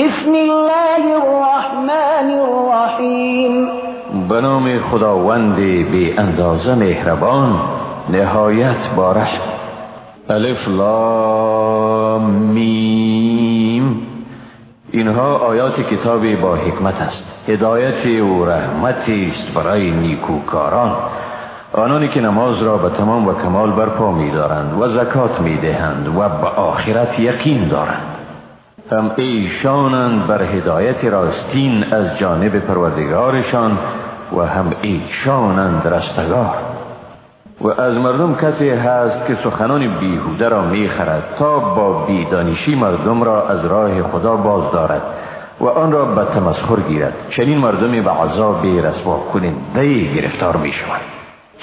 بسم الله الرحمن الرحیم به نام خداوند بی اندازه مهربان نهایت بارش الف لام میم. اینها آیات کتابی با حکمت است. هدایت و رحمتی است برای نیکوکاران. آنانی که نماز را به تمام و کمال برپا می دارند و زکات می دهند و به آخرت یقین دارند. هم ایشانند بر هدایت راستین از جانب پروردگارشان و هم ایشانند رستگار و از مردم کسی هست که سخنان بیهوده را می‌خرد تا با بیدانشی مردم را از راه خدا باز دارد و آن را به تمسخر گیرد. چنین مردمی به عذاب رسوا کننده گرفتار می شود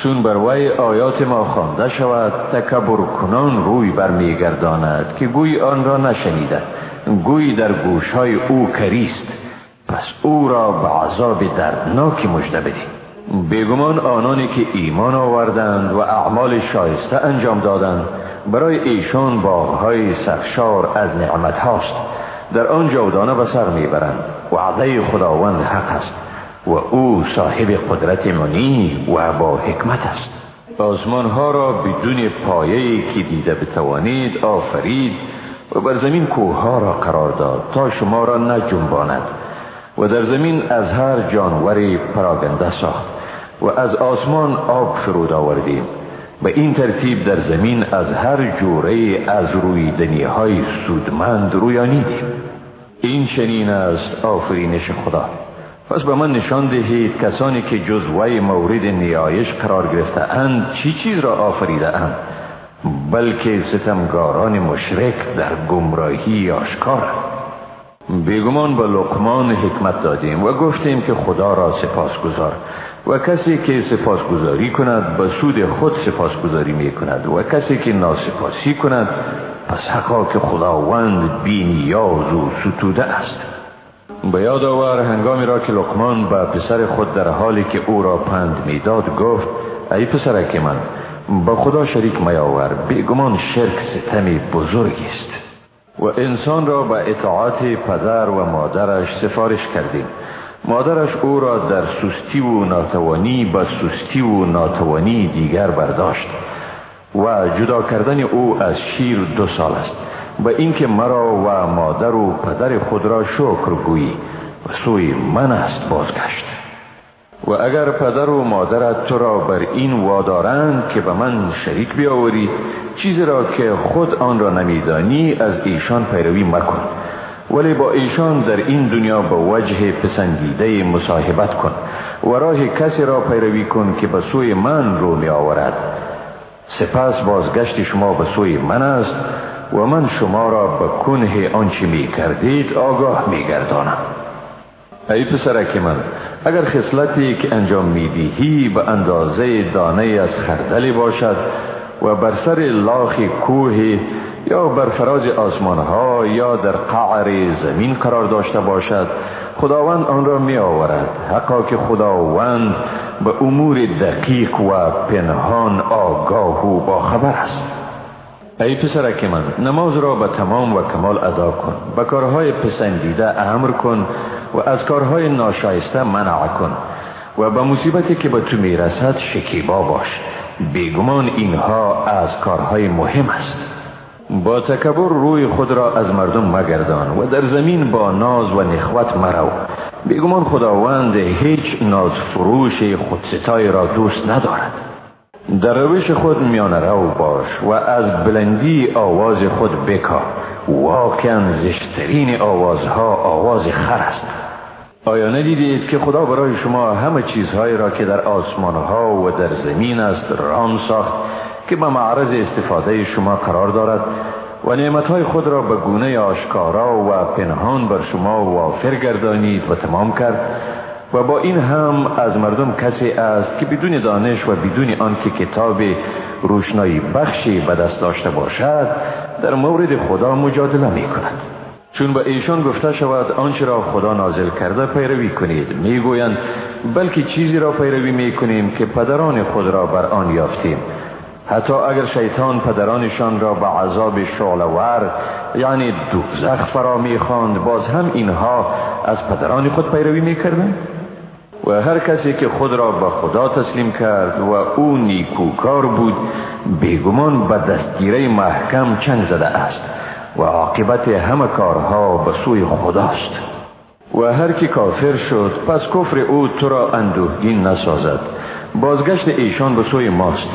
چون بر وی آیات ما خوانده شود تکبر کنان روی برمیگرداند که گوی آن را نشنیده. گوی در گوشهای او کریست. پس او را به عذاب دردناکی مژده بدید بیگمان آنانی که ایمان آوردند و اعمال شایسته انجام دادند برای ایشان باغهای سرشار از نعمت هاست. در آن جودانه به سر می‌برند وعده خداوند حق است و او صاحب قدرت منی و با حکمت است. آسمان ها را بدون پایه که دیده بتوانید آفرید و بر زمین کوه ها را قرار داد تا شما را نجنباند و در زمین از هر جانوری پراگنده ساخت و از آسمان آب فرود آوردیم. به این ترتیب در زمین از هر جوره از روی های سودمند رویانیدیم. این چنین است آفرینش خدا. پس به من نشان دهید کسانی که جزوه مورد نیایش قرار گرفته اند چی چیز را آفریده اند بلکه ستمگاران مشرک در گمراهی آشکار بیگمان به لقمان حکمت دادیم و گفتیم که خدا را سپاس گذار و کسی که سپاسگزاری کند به سود خود سپاسگزاری می کند و کسی که ناسپاسی کند پس حقا که خداوند بینیاز و ستوده است. به یاد آور هنگامی را که لقمان به پسر خود در حالی که او را پند می‌داد گفت ای پسرک من با خدا شریک میاور بیگمان شرک ستمی بزرگی است. و انسان را به اطاعت پدر و مادرش سفارش کردیم. مادرش او را در سستی و ناتوانی به سستی و ناتوانی دیگر برداشت. و جدا کردن او از شیر دو سال است. به اینکه مرا و مادر و پدر خود را شکر گویی و سوی من است بازگشت. و اگر پدر و مادرت تو را بر این وادارند که به من شریک بیاوری چیزی را که خود آن را نمیدانی از ایشان پیروی مکن. ولی با ایشان در این دنیا به وجه پسندیده مصاحبت کن و راه کسی را پیروی کن که به سوی من رو می آورد سپس بازگشت شما به سوی من است و من شما را به کنه آنچه می کردید آگاه می گردانم ای پسرک من اگر خصلتی که انجام می‌دهی به اندازه دانه از خردلی باشد و بر سر لاخ کوه یا بر فراز آسمان ها یا در قعر زمین قرار داشته باشد خداوند آن را می آورد حقا که خداوند به امور دقیق و پنهان آگاه و با خبر است. ای پسرک من نماز را به تمام و کمال ادا کن. به کارهای پسندیده امر کن. و از کارهای ناشایسته منع کن و به مصیبتی که به تو می‌رسد شکیبا باش. بیگمان اینها از کارهای مهم است. با تکبر روی خود را از مردم مگردان و در زمین با ناز و نخوت مرو. بیگمان خداوند هیچ ناز فروش خودستای را دوست ندارد. در روش خود میان رو باش و از بلندی آواز خود بکا. واقعا زشترین آوازها آواز خر است. آیا ندیدید که خدا برای شما همه چیزهایی را که در آسمانها و در زمین است رام ساخت که به معرض استفاده شما قرار دارد و نعمتهای خود را به گونه آشکارا و پنهان بر شما وافر گردانید و تمام کرد و با این هم از مردم کسی است که بدون دانش و بدون آنکه کتاب روشنایی بخشی به دست داشته باشد در مورد خدا مجادله می کند چون به ایشان گفته شود آنچه را خدا نازل کرده پیروی کنید. می‌گویند بلکه چیزی را پیروی می کنیم که پدران خود را بر آن یافتیم. حتی اگر شیطان پدرانشان را به عذاب شعلور یعنی دوزخ فرا می‌خواند باز هم اینها از پدران خود پیروی می‌کردند. و هر کسی که خود را به خدا تسلیم کرد و او نیکوکار بود بیگمان به دستگیره محکم چنگ زده است و عاقبت همه کارها به سوی خداست. و هر کی کافر شد پس کفر او تو را اندوهگین نسازد. بازگشت ایشان به سوی ماست.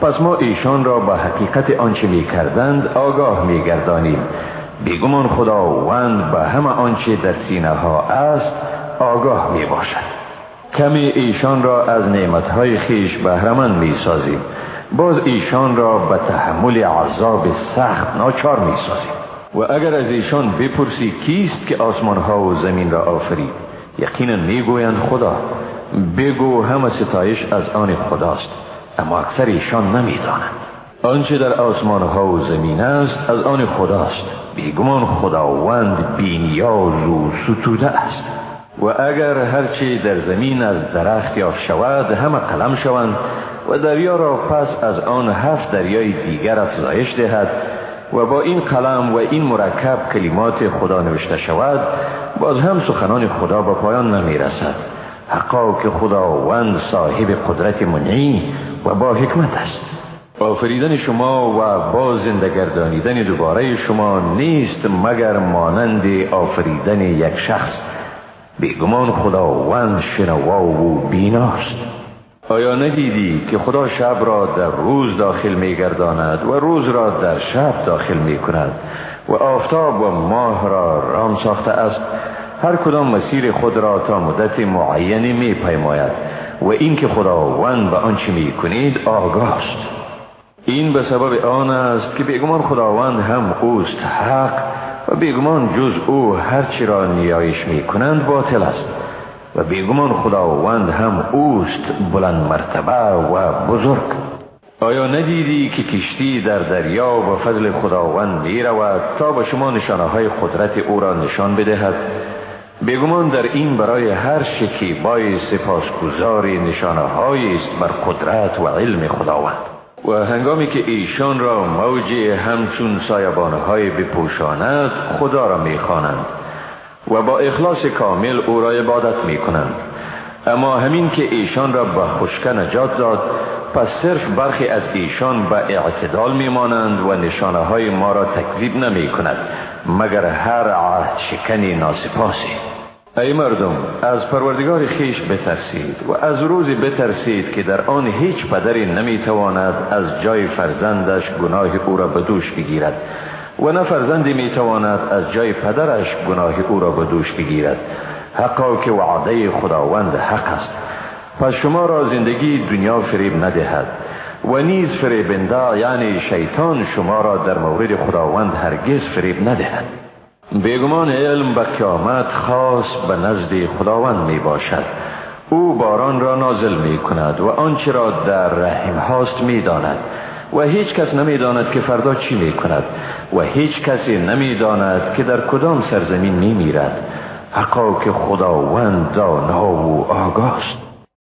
پس ما ایشان را به حقیقت آنچه می کردند آگاه می گردانیم. بیگمان خداوند به همه آنچه در سینه ها است آگاه می باشد. کمی ایشان را از نعمتهای خیش بهرمند می سازیم باز ایشان را به تحمل عذاب سخت ناچار می سازیم و اگر از ایشان بپرسی کیست که آسمان ها و زمین را آفرید یقینا می‌گویند خدا بگو همه ستایش از آن خداست اما اکثر ایشان نمی‌دانند. آنچه در آسمان ها و زمین است از آن خداست. بیگمان خداوند بینیاز و ستوده است. و اگر هرچی در زمین از درخت یا شود همه قلم شوند و دریا را پس از آن هفت دریای دیگر افزایش دهد و با این قلم و این مرکب کلمات خدا نوشته شود باز هم سخنان خدا به پایان نمی رسد حقا که خداوند صاحب قدرت منعی و با حکمت است. آفریدن شما و با زنده گردانیدن دوباره شما نیست مگر مانند آفریدن یک شخص. بیگمان خداوند شنوا و بیناست. آیا ندیدی که خدا شب را در روز داخل می گرداند و روز را در شب داخل می کند و آفتاب و ماه را رام ساخته است؟ هر کدام مسیر خود را تا مدت معینی می پیماید و اینکه خداوند به آنچه می کنید آگاه است این به سبب آن است که بیگمان خداوند هم اوست حق بیگمان جز او هرچی را نیایش می کنند باطل است و بیگمان خداوند هم اوست بلند مرتبه و بزرگ. آیا ندیدی که کشتی در دریا و فضل خداوند می رود تا به شما نشانه های قدرت او را نشان بدهد؟ بیگمان در این برای هر شکیبای سپاسگزار نشانه است بر قدرت و علم خداوند. و هنگامی که ایشان را موجی همچون سایبانه های بپوشاند خدا را می‌خوانند و با اخلاص کامل او را عبادت می کنند اما همین که ایشان را به خشکه نجات داد پس صرف برخی از ایشان به اعتدال می مانند و نشانه های ما را تکذیب نمی کند مگر هر عهد شکنی ناسپاسی. ای مردم از پروردگار خیش بترسید و از روزی بترسید که در آن هیچ پدری نمی‌تواند از جای فرزندش گناه او را به دوش بگیرد و نه فرزندی می‌تواند از جای پدرش گناه او را به دوش بگیرد. حقا که وعده خداوند حق است. پس شما را زندگی دنیا فریب ندهد و نیز فریبنده یعنی شیطان شما را در مورد خداوند هرگز فریب ندهد. بیگمان علم به قیامت خاص به نزد خداوند می باشد. او باران را نازل می کند و آنچه را در رحم هاست می داند. و هیچ کس نمی داند که فردا چی می کند. و هیچ کسی نمی داند که در کدام سرزمین می میرد. حقا که خداوند دانا و آگاست.